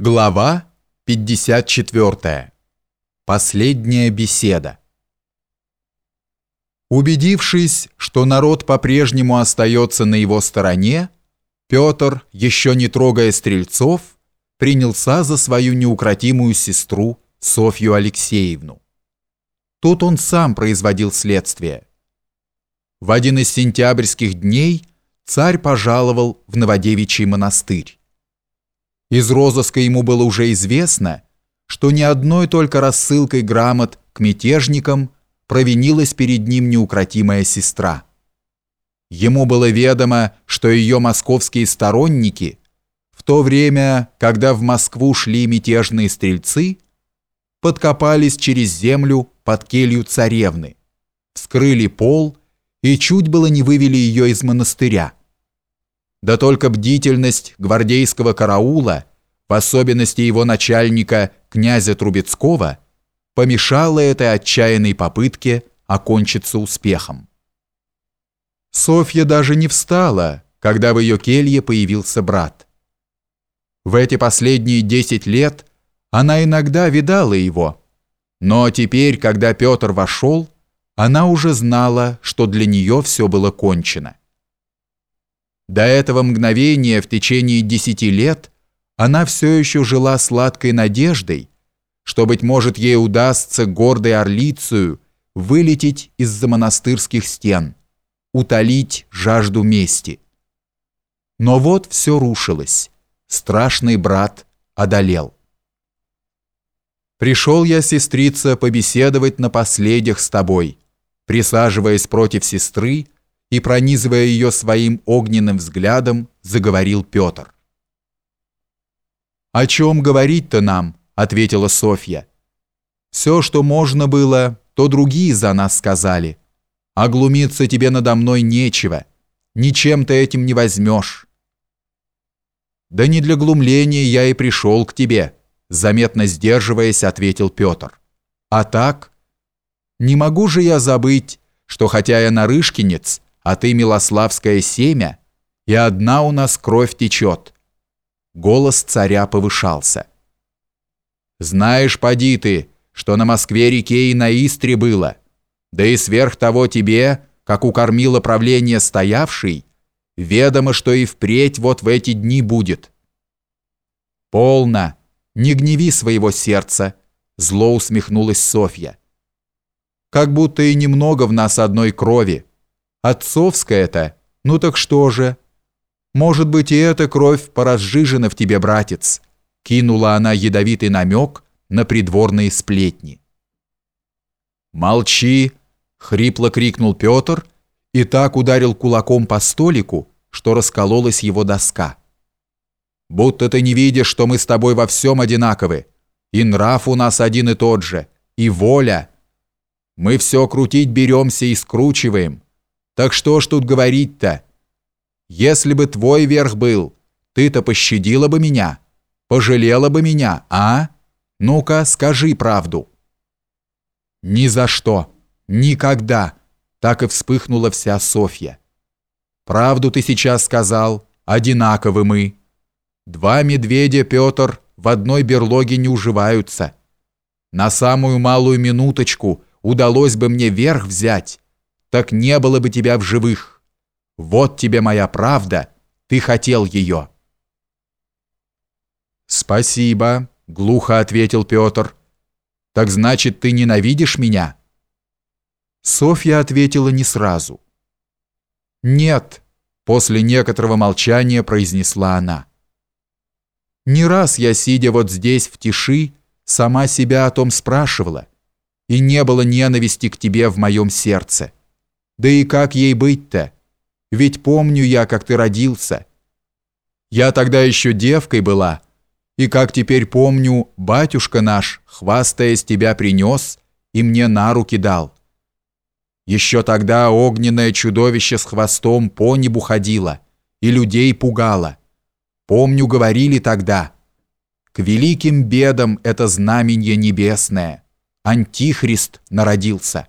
Глава 54. Последняя беседа. Убедившись, что народ по-прежнему остается на его стороне, Петр, еще не трогая стрельцов, принялся за свою неукротимую сестру Софью Алексеевну. Тут он сам производил следствие. В один из сентябрьских дней царь пожаловал в Новодевичий монастырь. Из розыска ему было уже известно, что ни одной только рассылкой грамот к мятежникам провинилась перед ним неукротимая сестра. Ему было ведомо, что ее московские сторонники, в то время, когда в Москву шли мятежные стрельцы, подкопались через землю под келью царевны, вскрыли пол и чуть было не вывели ее из монастыря. Да только бдительность гвардейского караула, в особенности его начальника князя Трубецкого, помешала этой отчаянной попытке окончиться успехом. Софья даже не встала, когда в ее келье появился брат. В эти последние десять лет она иногда видала его, но теперь, когда Петр вошел, она уже знала, что для нее все было кончено. До этого мгновения в течение десяти лет она все еще жила сладкой надеждой, что, быть может, ей удастся гордой орлицею вылететь из-за монастырских стен, утолить жажду мести. Но вот все рушилось. Страшный брат одолел. «Пришел я, сестрица, побеседовать напоследях с тобой», присаживаясь против сестры, и, пронизывая ее своим огненным взглядом, заговорил Петр. «О чем говорить-то нам?» — ответила Софья. «Все, что можно было, то другие за нас сказали. А глумиться тебе надо мной нечего. Ничем ты этим не возьмешь». «Да не для глумления я и пришел к тебе», заметно сдерживаясь, ответил Петр. «А так? Не могу же я забыть, что хотя я нарышкинец, а ты милославское семя, и одна у нас кровь течет». Голос царя повышался. «Знаешь, поди ты, что на Москве-реке и на Истре было, да и сверх того тебе, как укормило правление стоявший, ведомо, что и впредь вот в эти дни будет». «Полно, не гневи своего сердца», — зло усмехнулась Софья. «Как будто и немного в нас одной крови, Отцовская это? Ну так что же? Может быть, и эта кровь поразжижена в тебе, братец?» Кинула она ядовитый намек на придворные сплетни. «Молчи!» — хрипло крикнул Петр и так ударил кулаком по столику, что раскололась его доска. «Будто ты не видишь, что мы с тобой во всем одинаковы, и нрав у нас один и тот же, и воля. Мы все крутить беремся и скручиваем, так что ж тут говорить-то? Если бы твой верх был, ты-то пощадила бы меня, пожалела бы меня, а? Ну-ка, скажи правду. Ни за что, никогда, так и вспыхнула вся Софья. Правду ты сейчас сказал, одинаковы мы. Два медведя, Петр, в одной берлоге не уживаются. На самую малую минуточку удалось бы мне верх взять, так не было бы тебя в живых. Вот тебе моя правда, ты хотел ее». «Спасибо», — глухо ответил Петр. «Так значит, ты ненавидишь меня?» Софья ответила не сразу. «Нет», — после некоторого молчания произнесла она. «Не раз я, сидя вот здесь в тиши, сама себя о том спрашивала, и не было ненависти к тебе в моем сердце. Да и как ей быть-то? Ведь помню я, как ты родился. Я тогда еще девкой была, и как теперь помню, батюшка наш, хвастаясь, тебя принес и мне на руки дал. Еще тогда огненное чудовище с хвостом по небу ходило и людей пугало. Помню, говорили тогда, к великим бедам это знаменье небесное, Антихрист народился.